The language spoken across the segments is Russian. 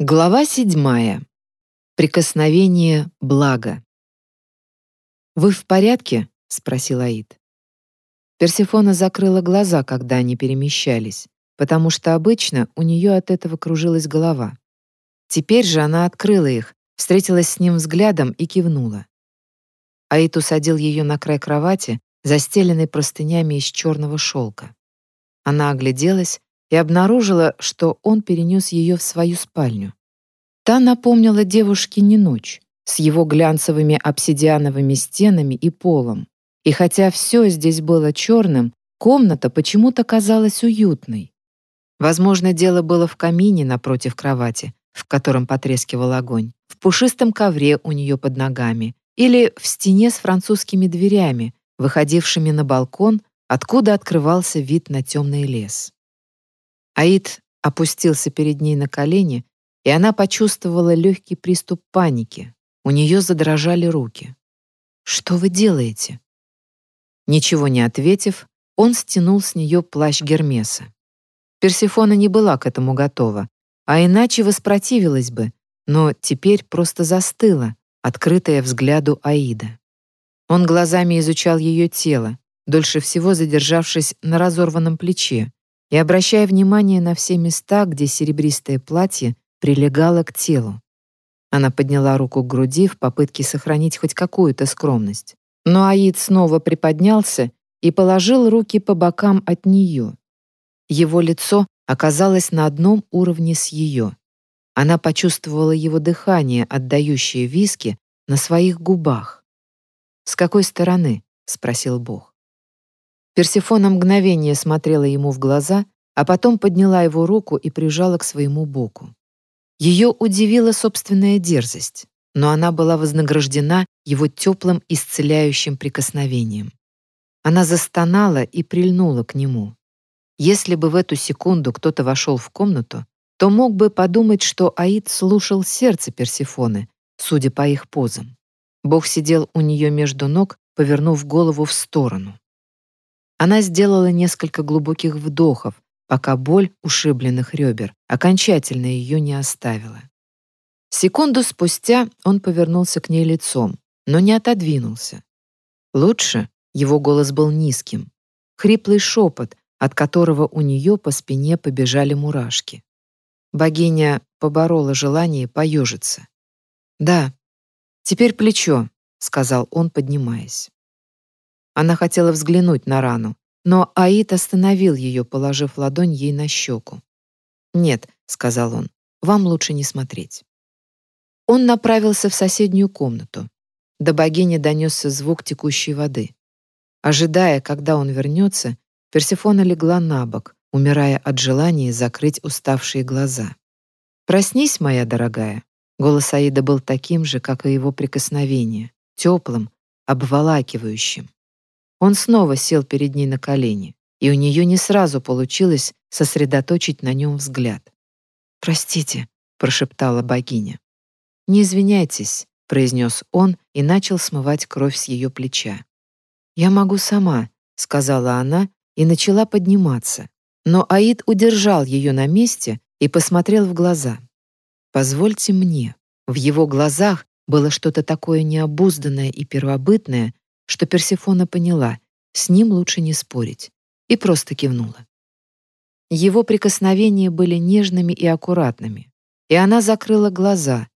Глава седьмая. Прикосновение блага. «Вы в порядке?» — спросил Аид. Персефона закрыла глаза, когда они перемещались, потому что обычно у нее от этого кружилась голова. Теперь же она открыла их, встретилась с ним взглядом и кивнула. Аид усадил ее на край кровати, застеленной простынями из черного шелка. Она огляделась, и обнаружила, что он перенес ее в свою спальню. Та напомнила девушке не ночь, с его глянцевыми обсидиановыми стенами и полом. И хотя все здесь было черным, комната почему-то казалась уютной. Возможно, дело было в камине напротив кровати, в котором потрескивал огонь, в пушистом ковре у нее под ногами или в стене с французскими дверями, выходившими на балкон, откуда открывался вид на темный лес. Аид опустился перед ней на колени, и она почувствовала легкий приступ паники. У нее задрожали руки. «Что вы делаете?» Ничего не ответив, он стянул с нее плащ Гермеса. Персифона не была к этому готова, а иначе воспротивилась бы, но теперь просто застыла, открытая взгляду Аида. Он глазами изучал ее тело, дольше всего задержавшись на разорванном плече, и обращая внимание на все места, где серебристое платье прилегало к телу. Она подняла руку к груди в попытке сохранить хоть какую-то скромность. Но Аид снова приподнялся и положил руки по бокам от нее. Его лицо оказалось на одном уровне с ее. Она почувствовала его дыхание, отдающее виски, на своих губах. «С какой стороны?» — спросил Бог. Персефона мгновение смотрела ему в глаза, а потом подняла его руку и прижала к своему боку. Ее удивила собственная дерзость, но она была вознаграждена его теплым исцеляющим прикосновением. Она застонала и прильнула к нему. Если бы в эту секунду кто-то вошел в комнату, то мог бы подумать, что Аид слушал сердце Персефоны, судя по их позам. Бог сидел у нее между ног, повернув голову в сторону. Она сделала несколько глубоких вдохов, пока боль ушибленных ребер окончательно ее не оставила. Секунду спустя он повернулся к ней лицом, но не отодвинулся. Лучше его голос был низким, хриплый шепот, от которого у нее по спине побежали мурашки. Богиня поборола желание поежиться. «Да, теперь плечо», — сказал он, поднимаясь. Она хотела взглянуть на рану, но Аид остановил ее, положив ладонь ей на щеку. «Нет», — сказал он, — «вам лучше не смотреть». Он направился в соседнюю комнату. До богини донесся звук текущей воды. Ожидая, когда он вернется, Персефона легла на бок, умирая от желания закрыть уставшие глаза. «Проснись, моя дорогая». Голос Аида был таким же, как и его прикосновение, теплым, обволакивающим. Он снова сел перед ней на колени, и у нее не сразу получилось сосредоточить на нем взгляд. «Простите», — прошептала богиня. «Не извиняйтесь», — произнес он и начал смывать кровь с ее плеча. «Я могу сама», — сказала она и начала подниматься. Но Аид удержал ее на месте и посмотрел в глаза. «Позвольте мне». В его глазах было что-то такое необузданное и первобытное, что Персефона поняла, с ним лучше не спорить, и просто кивнула. Его прикосновения были нежными и аккуратными, и она закрыла глаза.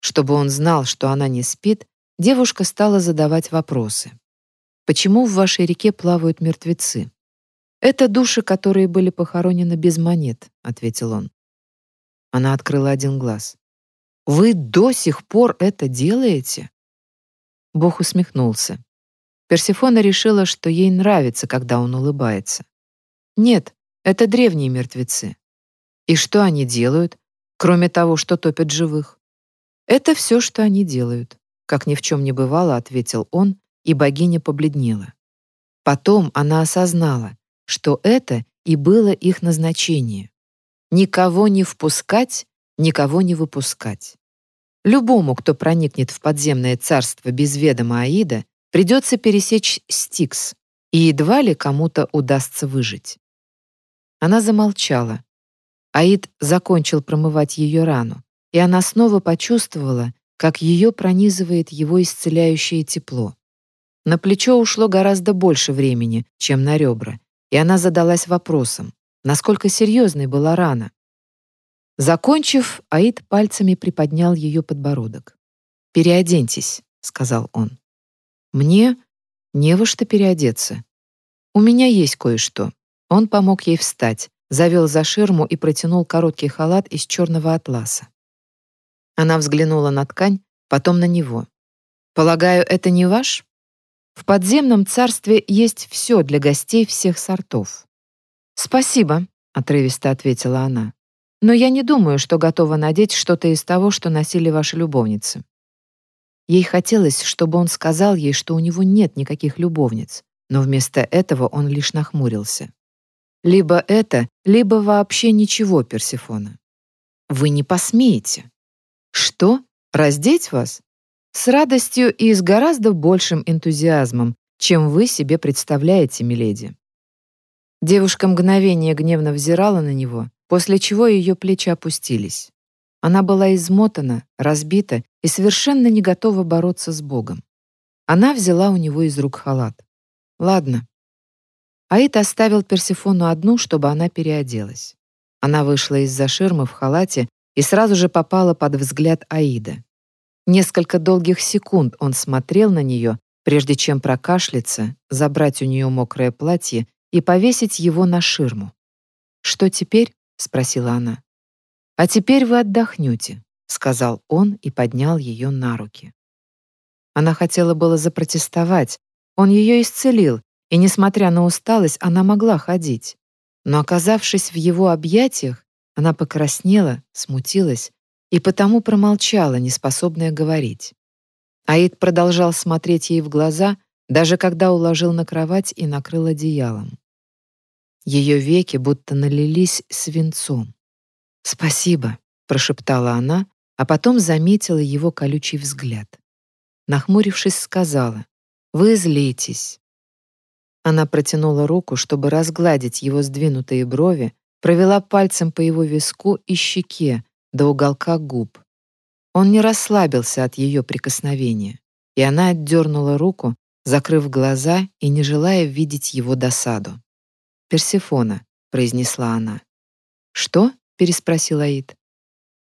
Чтобы он знал, что она не спит, девушка стала задавать вопросы. «Почему в вашей реке плавают мертвецы?» «Это души, которые были похоронены без монет», — ответил он. Она открыла один глаз. «Вы до сих пор это делаете?» Бог усмехнулся. Персефона решила, что ей нравится, когда он улыбается. Нет, это древние мертвецы. И что они делают, кроме того, что топят живых? Это все, что они делают, как ни в чем не бывало, ответил он, и богиня побледнела. Потом она осознала, что это и было их назначение. Никого не впускать, никого не выпускать. Любому, кто проникнет в подземное царство без ведома Аида, Придется пересечь Стикс, и едва ли кому-то удастся выжить. Она замолчала. Аид закончил промывать ее рану, и она снова почувствовала, как ее пронизывает его исцеляющее тепло. На плечо ушло гораздо больше времени, чем на ребра, и она задалась вопросом, насколько серьезной была рана. Закончив, Аид пальцами приподнял ее подбородок. «Переоденьтесь», — сказал он. «Мне не во что переодеться. У меня есть кое-что». Он помог ей встать, завел за ширму и протянул короткий халат из черного атласа. Она взглянула на ткань, потом на него. «Полагаю, это не ваш?» В подземном царстве есть все для гостей всех сортов. «Спасибо», — отрывисто ответила она. «Но я не думаю, что готова надеть что-то из того, что носили ваши любовницы». Ей хотелось, чтобы он сказал ей, что у него нет никаких любовниц, но вместо этого он лишь нахмурился. Либо это, либо вообще ничего, Персефона. Вы не посмеете. Что? Раздеть вас? С радостью и с гораздо большим энтузиазмом, чем вы себе представляете, миледи. Девушка мгновение гневно взирала на него, после чего ее плечи опустились. Она была измотана, разбита и совершенно не готова бороться с Богом. Она взяла у него из рук халат. «Ладно». Аид оставил Персифону одну, чтобы она переоделась. Она вышла из-за ширмы в халате и сразу же попала под взгляд Аида. Несколько долгих секунд он смотрел на нее, прежде чем прокашляться, забрать у нее мокрое платье и повесить его на ширму. «Что теперь?» — спросила она. «А теперь вы отдохнете», — сказал он и поднял ее на руки. Она хотела было запротестовать. Он ее исцелил, и, несмотря на усталость, она могла ходить. Но, оказавшись в его объятиях, она покраснела, смутилась и потому промолчала, неспособная говорить. Аид продолжал смотреть ей в глаза, даже когда уложил на кровать и накрыл одеялом. Ее веки будто налились свинцом. «Спасибо», — прошептала она, а потом заметила его колючий взгляд. Нахмурившись, сказала, «Вы злитесь». Она протянула руку, чтобы разгладить его сдвинутые брови, провела пальцем по его виску и щеке, до уголка губ. Он не расслабился от ее прикосновения, и она отдернула руку, закрыв глаза и не желая видеть его досаду. «Персифона», — произнесла она. «Что?» — переспросил Аид.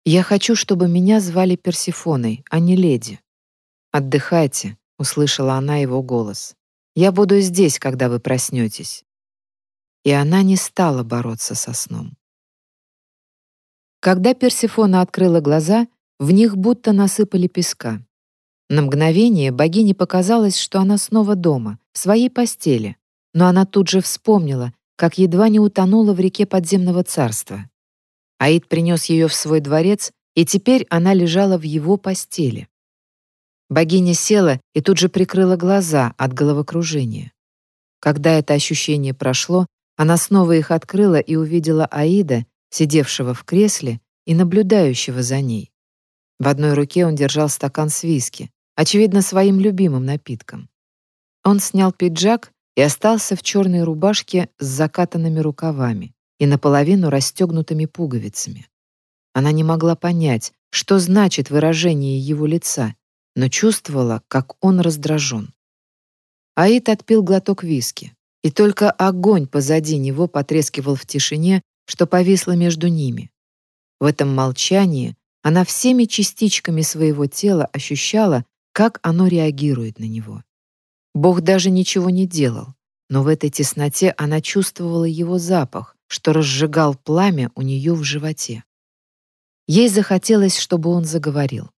«Я хочу, чтобы меня звали Персифоной, а не леди». «Отдыхайте», — услышала она его голос. «Я буду здесь, когда вы проснетесь». И она не стала бороться со сном. Когда Персефона открыла глаза, в них будто насыпали песка. На мгновение богине показалось, что она снова дома, в своей постели, но она тут же вспомнила, как едва не утонула в реке подземного царства. Аид принес ее в свой дворец, и теперь она лежала в его постели. Богиня села и тут же прикрыла глаза от головокружения. Когда это ощущение прошло, она снова их открыла и увидела Аида, сидевшего в кресле и наблюдающего за ней. В одной руке он держал стакан с виски, очевидно, своим любимым напитком. Он снял пиджак и остался в черной рубашке с закатанными рукавами и наполовину расстегнутыми пуговицами. Она не могла понять, что значит выражение его лица, но чувствовала, как он раздражен. Аид отпил глоток виски, и только огонь позади него потрескивал в тишине, что повисло между ними. В этом молчании она всеми частичками своего тела ощущала, как оно реагирует на него. Бог даже ничего не делал, но в этой тесноте она чувствовала его запах, что разжигал пламя у нее в животе. Ей захотелось, чтобы он заговорил.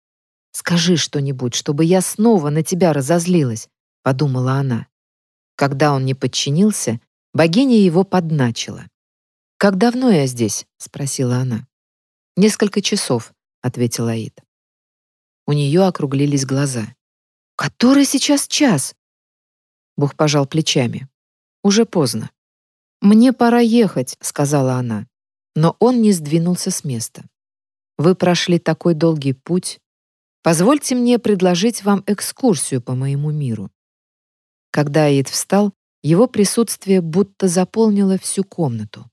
«Скажи что-нибудь, чтобы я снова на тебя разозлилась», — подумала она. Когда он не подчинился, богиня его подначила. «Как давно я здесь?» — спросила она. «Несколько часов», — ответил Аид. У нее округлились глаза. «Который сейчас час?» Бог пожал плечами. «Уже поздно». «Мне пора ехать», — сказала она. Но он не сдвинулся с места. «Вы прошли такой долгий путь. Позвольте мне предложить вам экскурсию по моему миру». Когда Аид встал, его присутствие будто заполнило всю комнату.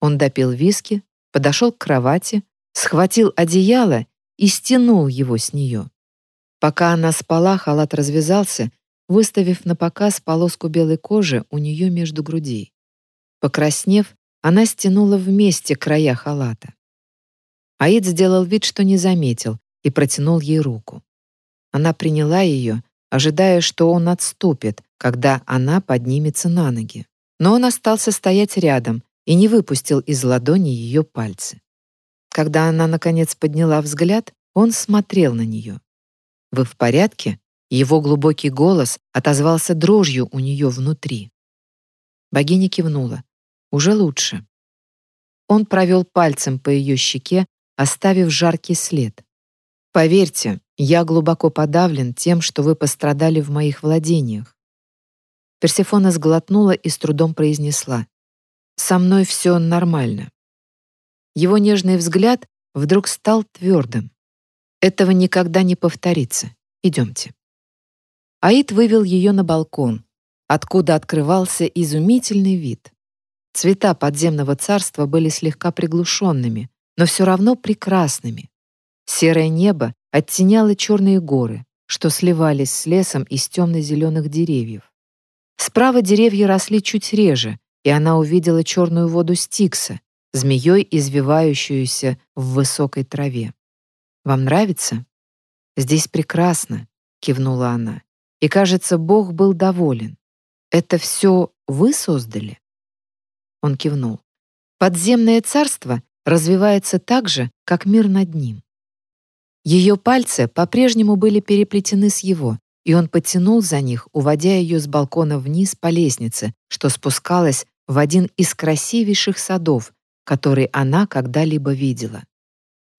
Он допил виски, подошел к кровати, схватил одеяло и стянул его с нее. Пока она спала, халат развязался, выставив на показ полоску белой кожи у нее между грудей. Покраснев, она стянула вместе края халата. Аид сделал вид, что не заметил, и протянул ей руку. Она приняла ее, ожидая, что он отступит, когда она поднимется на ноги. Но он остался стоять рядом и не выпустил из ладони ее пальцы. Когда она, наконец, подняла взгляд, он смотрел на нее. «Вы в порядке?» Его глубокий голос отозвался дрожью у нее внутри. Богиня кивнула. «Уже лучше». Он провел пальцем по ее щеке, оставив жаркий след. «Поверьте, я глубоко подавлен тем, что вы пострадали в моих владениях». Персефона сглотнула и с трудом произнесла. «Со мной все нормально». Его нежный взгляд вдруг стал твердым. «Этого никогда не повторится. Идемте». Аид вывел ее на балкон, откуда открывался изумительный вид. Цвета подземного царства были слегка приглушенными, но все равно прекрасными. Серое небо оттеняло черные горы, что сливались с лесом из темно-зеленых деревьев. Справа деревья росли чуть реже, и она увидела черную воду Стикса, змеей извивающуюся в высокой траве. «Вам нравится?» «Здесь прекрасно», — кивнула она. «И, кажется, Бог был доволен. Это все вы создали?» Он кивнул. «Подземное царство развивается так же, как мир над ним. Ее пальцы по-прежнему были переплетены с его, и он потянул за них, уводя ее с балкона вниз по лестнице, что спускалась в один из красивейших садов, который она когда-либо видела.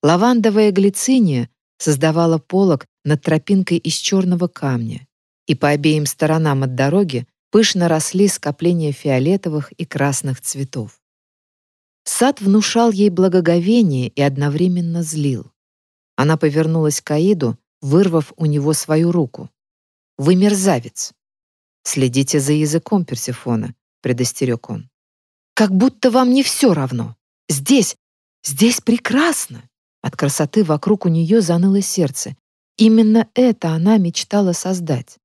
Лавандовая глициния создавала полог над тропинкой из черного камня, и по обеим сторонам от дороги пышно росли скопления фиолетовых и красных цветов. Сад внушал ей благоговение и одновременно злил. Она повернулась к Аиду, вырвав у него свою руку. «Вы мерзавец!» «Следите за языком, Персефона», — предостерег он. «Как будто вам не все равно. Здесь, здесь прекрасно!» От красоты вокруг у нее заныло сердце. Именно это она мечтала создать.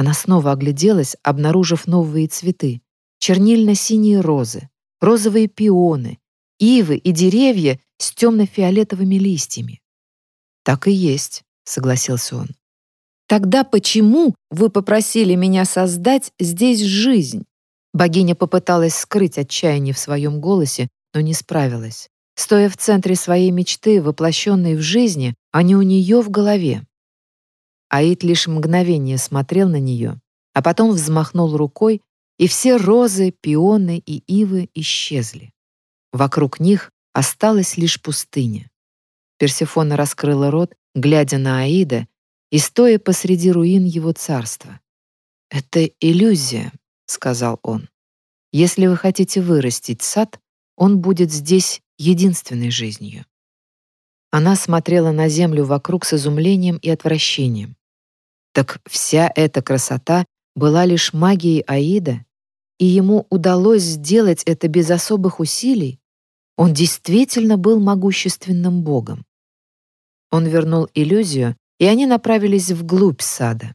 Она снова огляделась, обнаружив новые цветы. Чернильно-синие розы, розовые пионы, ивы и деревья с темно-фиолетовыми листьями. «Так и есть», — согласился он. «Тогда почему вы попросили меня создать здесь жизнь?» Богиня попыталась скрыть отчаяние в своем голосе, но не справилась. Стоя в центре своей мечты, воплощенной в жизни, а не у нее в голове. Аид лишь мгновение смотрел на нее, а потом взмахнул рукой, и все розы, пионы и ивы исчезли. Вокруг них осталась лишь пустыня. Персефона раскрыла рот, глядя на Аида и стоя посреди руин его царства. «Это иллюзия», — сказал он. «Если вы хотите вырастить сад, он будет здесь единственной жизнью». Она смотрела на землю вокруг с изумлением и отвращением. Так вся эта красота была лишь магией Аида, и ему удалось сделать это без особых усилий? Он действительно был могущественным богом. Он вернул иллюзию, и они направились вглубь сада.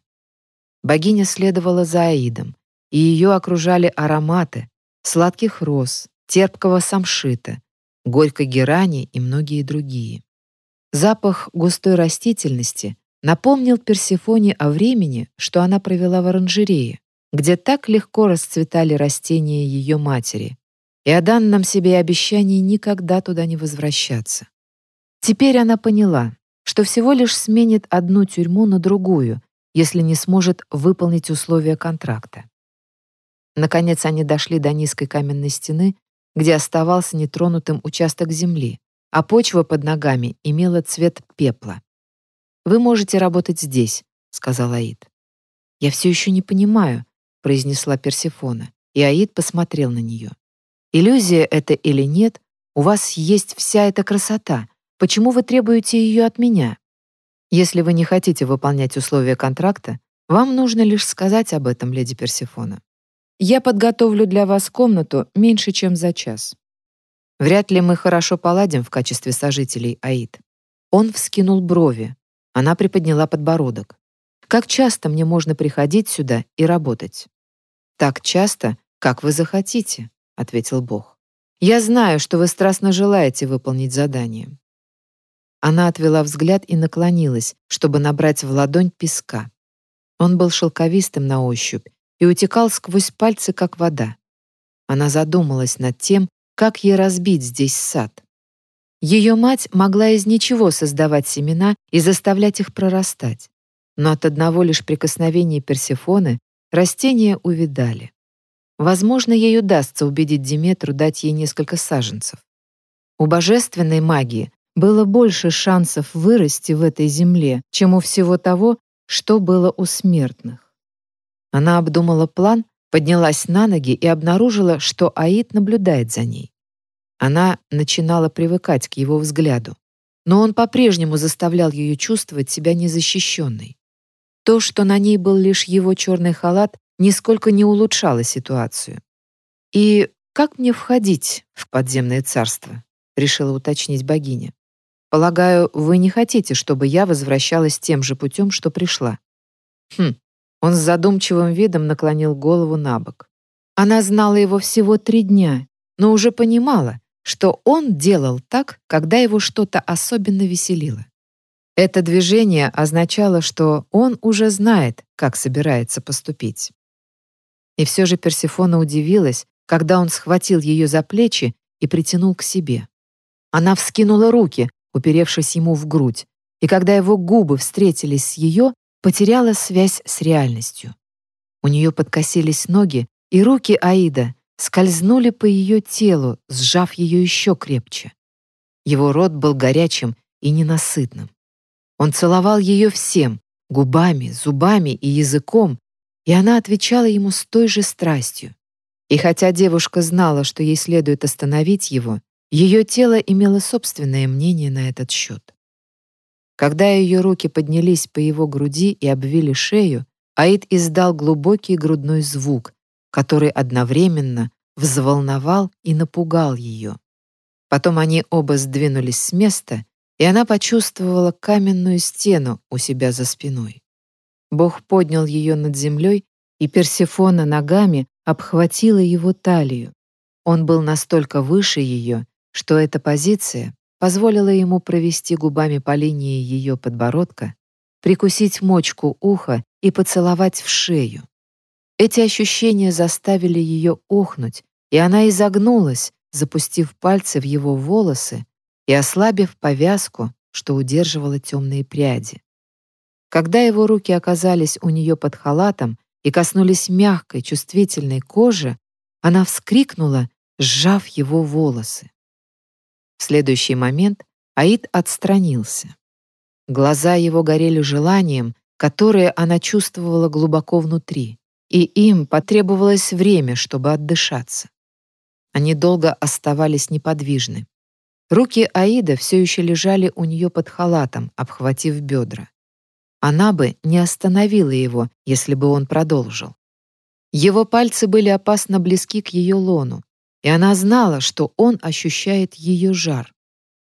Богиня следовала за Аидом, и ее окружали ароматы сладких роз, терпкого самшита, горькой герани и многие другие. Запах густой растительности напомнил Персефоне о времени, что она провела в оранжерее, где так легко расцветали растения ее матери, и о данном себе обещании никогда туда не возвращаться. Теперь она поняла, что всего лишь сменит одну тюрьму на другую, если не сможет выполнить условия контракта. Наконец они дошли до низкой каменной стены, где оставался нетронутым участок земли, а почва под ногами имела цвет пепла. «Вы можете работать здесь», — сказал Аид. «Я все еще не понимаю», — произнесла Персефона, и Аид посмотрел на нее. «Иллюзия это или нет, у вас есть вся эта красота, Почему вы требуете ее от меня? Если вы не хотите выполнять условия контракта, вам нужно лишь сказать об этом, леди Персефона. Я подготовлю для вас комнату меньше, чем за час. Вряд ли мы хорошо поладим в качестве сожителей, Аид. Он вскинул брови. Она приподняла подбородок. «Как часто мне можно приходить сюда и работать?» «Так часто, как вы захотите», — ответил Бог. «Я знаю, что вы страстно желаете выполнить задание». Она отвела взгляд и наклонилась, чтобы набрать в ладонь песка. Он был шелковистым на ощупь и утекал сквозь пальцы, как вода. Она задумалась над тем, как ей разбить здесь сад. Ее мать могла из ничего создавать семена и заставлять их прорастать. Но от одного лишь прикосновения Персефоны растения увидали. Возможно, ей удастся убедить Диметру дать ей несколько саженцев. У божественной магии было больше шансов вырасти в этой земле, чем у всего того, что было у смертных. Она обдумала план, поднялась на ноги и обнаружила, что Аид наблюдает за ней. Она начинала привыкать к его взгляду, но он по-прежнему заставлял ее чувствовать себя незащищенной. То, что на ней был лишь его черный халат, нисколько не улучшало ситуацию. «И как мне входить в подземное царство?» — решила уточнить богиня. «Полагаю, вы не хотите, чтобы я возвращалась тем же путем, что пришла?» Хм, он с задумчивым видом наклонил голову на бок. Она знала его всего три дня, но уже понимала, что он делал так, когда его что-то особенно веселило. Это движение означало, что он уже знает, как собирается поступить. И все же Персефона удивилась, когда он схватил ее за плечи и притянул к себе. Она вскинула руки, уперевшись ему в грудь, и когда его губы встретились с ее, потеряла связь с реальностью. У нее подкосились ноги, и руки Аида скользнули по ее телу, сжав ее еще крепче. Его рот был горячим и ненасытным. Он целовал ее всем — губами, зубами и языком, и она отвечала ему с той же страстью. И хотя девушка знала, что ей следует остановить его, ее тело имело собственное мнение на этот счет. Когда ее руки поднялись по его груди и обвили шею, Аид издал глубокий грудной звук, который одновременно взволновал и напугал ее. Потом они оба сдвинулись с места, и она почувствовала каменную стену у себя за спиной. Бог поднял ее над землей, и Персефона ногами обхватила его талию. Он был настолько выше ее, что эта позиция позволила ему провести губами по линии ее подбородка, прикусить мочку уха и поцеловать в шею. Эти ощущения заставили ее охнуть, и она изогнулась, запустив пальцы в его волосы и ослабив повязку, что удерживала темные пряди. Когда его руки оказались у нее под халатом и коснулись мягкой, чувствительной кожи, она вскрикнула, сжав его волосы. В следующий момент Аид отстранился. Глаза его горели желанием, которое она чувствовала глубоко внутри и им потребовалось время, чтобы отдышаться. Они долго оставались неподвижны. Руки Аида все еще лежали у нее под халатом, обхватив бедра. Она бы не остановила его, если бы он продолжил. Его пальцы были опасно близки к ее лону, и она знала, что он ощущает ее жар.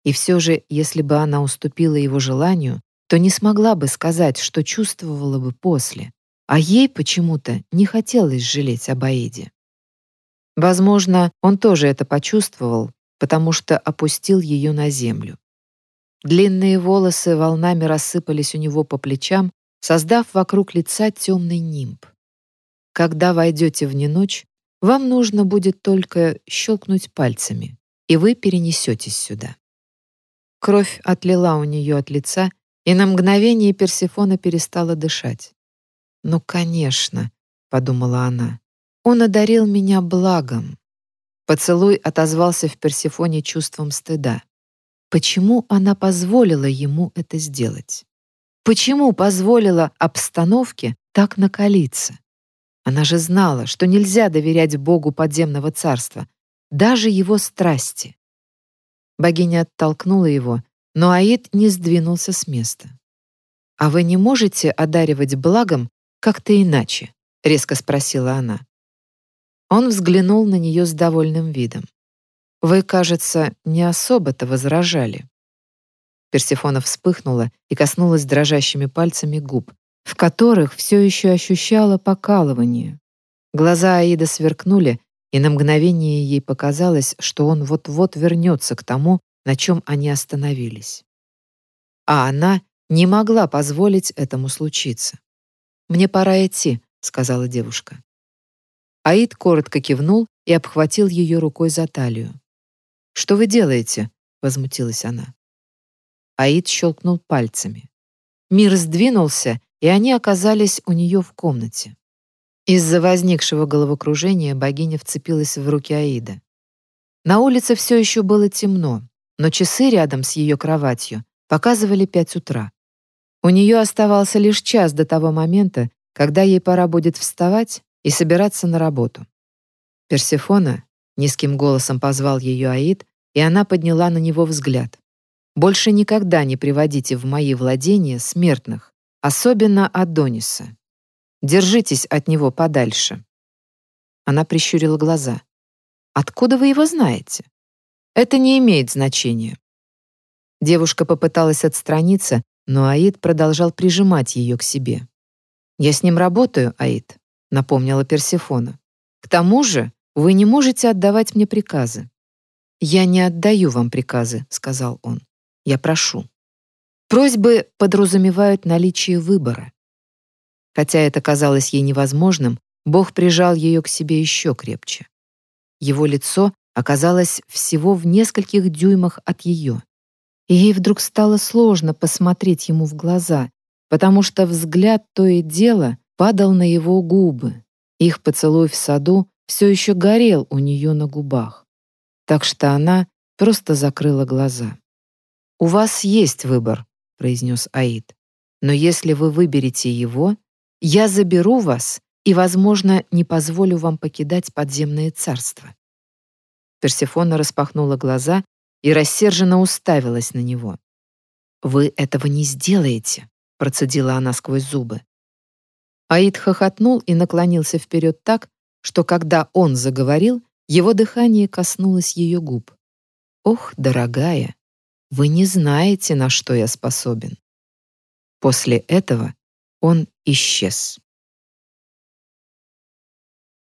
И все же, если бы она уступила его желанию, то не смогла бы сказать, что чувствовала бы после а ей почему-то не хотелось жалеть об Аиде. Возможно, он тоже это почувствовал, потому что опустил ее на землю. Длинные волосы волнами рассыпались у него по плечам, создав вокруг лица темный нимб. Когда войдете в неночь, вам нужно будет только щелкнуть пальцами, и вы перенесетесь сюда. Кровь отлила у нее от лица, и на мгновение Персефона перестала дышать. «Ну, конечно», — подумала она, — «он одарил меня благом». Поцелуй отозвался в Персефоне чувством стыда. Почему она позволила ему это сделать? Почему позволила обстановке так накалиться? Она же знала, что нельзя доверять Богу подземного царства, даже его страсти. Богиня оттолкнула его, но Аид не сдвинулся с места. «А вы не можете одаривать благом как-то иначе?» — резко спросила она. Он взглянул на нее с довольным видом. «Вы, кажется, не особо-то возражали». Персефона вспыхнула и коснулась дрожащими пальцами губ, в которых все еще ощущала покалывание. Глаза Аида сверкнули, и на мгновение ей показалось, что он вот-вот вернется к тому, на чем они остановились. А она не могла позволить этому случиться. «Мне пора идти», — сказала девушка. Аид коротко кивнул и обхватил ее рукой за талию. «Что вы делаете?» — возмутилась она. Аид щелкнул пальцами. Мир сдвинулся, и они оказались у нее в комнате. Из-за возникшего головокружения богиня вцепилась в руки Аида. На улице все еще было темно, но часы рядом с ее кроватью показывали пять утра. У нее оставался лишь час до того момента, когда ей пора будет вставать и собираться на работу. Персефона низким голосом позвал ее Аид, и она подняла на него взгляд. Больше никогда не приводите в мои владения смертных, особенно Адониса. Держитесь от него подальше. Она прищурила глаза. Откуда вы его знаете? Это не имеет значения. Девушка попыталась отстраниться, но Аид продолжал прижимать ее к себе. «Я с ним работаю, Аид», — напомнила Персефона. «К тому же вы не можете отдавать мне приказы». «Я не отдаю вам приказы», — сказал он. «Я прошу». Просьбы подразумевают наличие выбора. Хотя это казалось ей невозможным, Бог прижал ее к себе еще крепче. Его лицо оказалось всего в нескольких дюймах от ее и ей вдруг стало сложно посмотреть ему в глаза, потому что взгляд то и дело падал на его губы. Их поцелуй в саду все еще горел у нее на губах. Так что она просто закрыла глаза. «У вас есть выбор», — произнес Аид. «Но если вы выберете его, я заберу вас и, возможно, не позволю вам покидать подземное царство». Персефона распахнула глаза и рассерженно уставилась на него. «Вы этого не сделаете», — процедила она сквозь зубы. Аид хохотнул и наклонился вперед так, что когда он заговорил, его дыхание коснулось ее губ. «Ох, дорогая, вы не знаете, на что я способен». После этого он исчез.